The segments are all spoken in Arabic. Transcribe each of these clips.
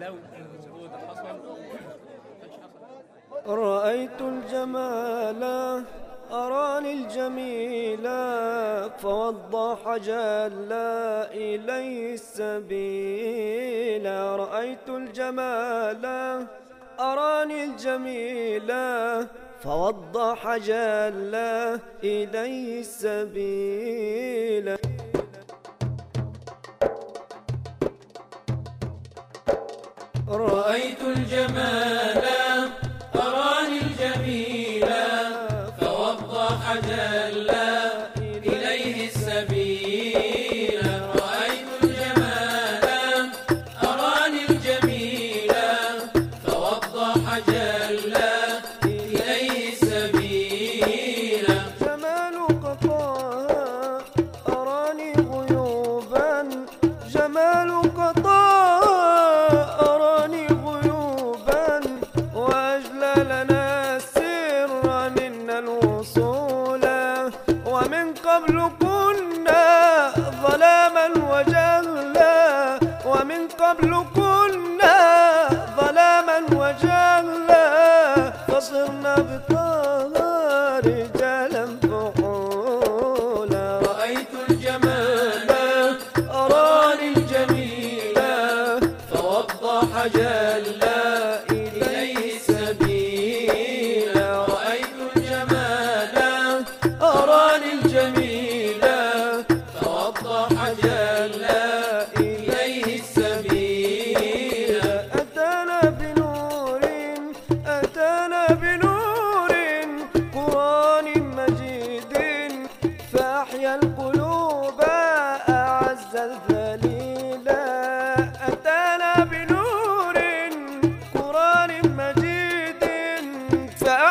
لو الوجود حصل. رأيت الجمال أراني الجميل فوضح جل إلي السبيل. رأيت الجمال أراني الجميل فوضح جل إلي السبيل. رأيت الجمال أراني الجميل فوضح جلّا لا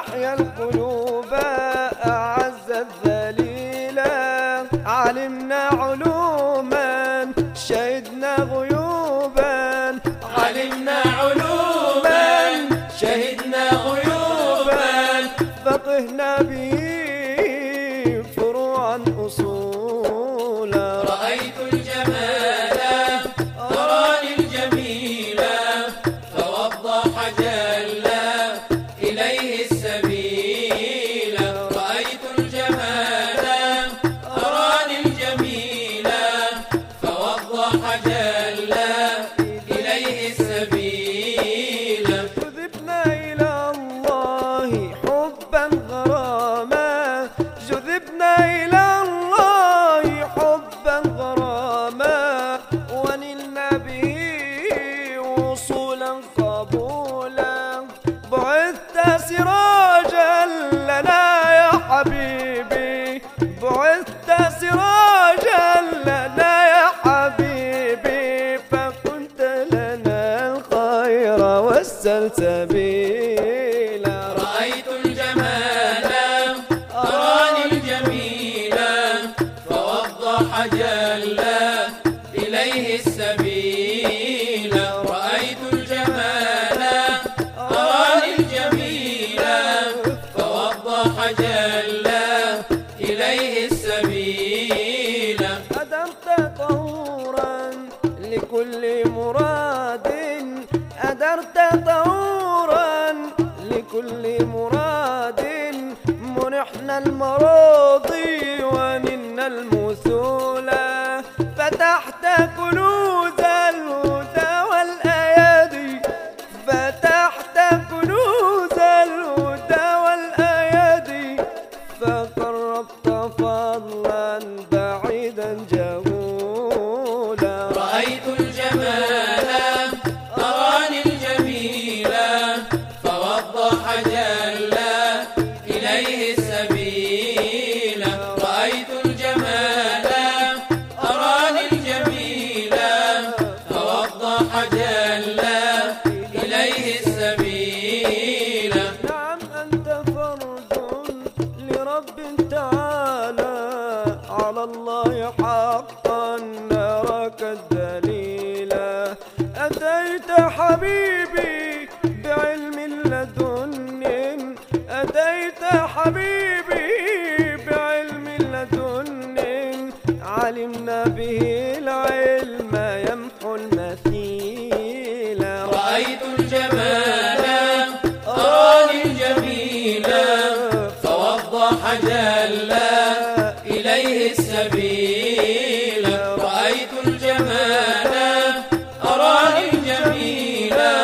أحيا القلوب أعز الذليلة علمنا علوما شهدنا غيوبا. علمنا علوما شهدنا غيوبا. فقهنا به ben لكل مراد أدرت طورا لكل مراد منحنا المراضي وننا المسولة فتحت كنوز الهدى والأيادي فتحت كنوز الهدى والأيادي فقربت فضلا حقا نراك أتيت حبيبي بعلم لدن. أتيت حبيبي بعلم لدن. علمنا به العلم. أراني جميلا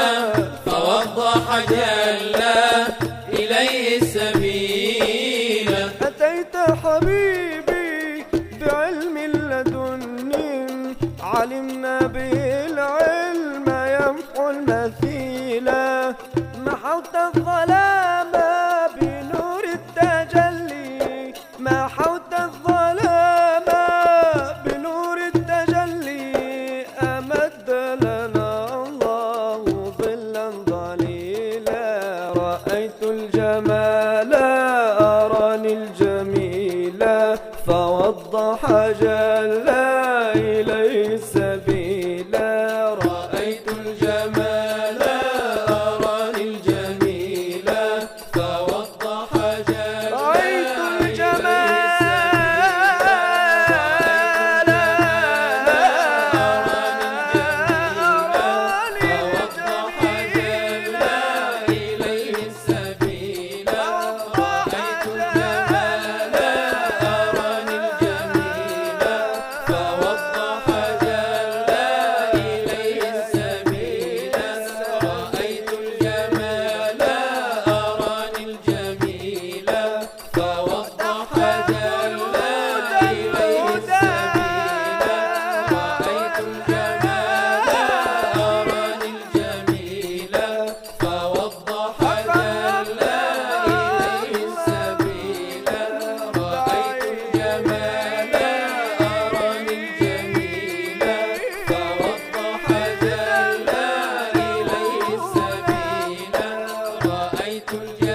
فوضح جلا إليه السبيل. أتيت حبيبي بعلم لدني علمنا بالعلم يمحو ينفع المثيل. love. could